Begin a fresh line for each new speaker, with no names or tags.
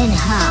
and hot.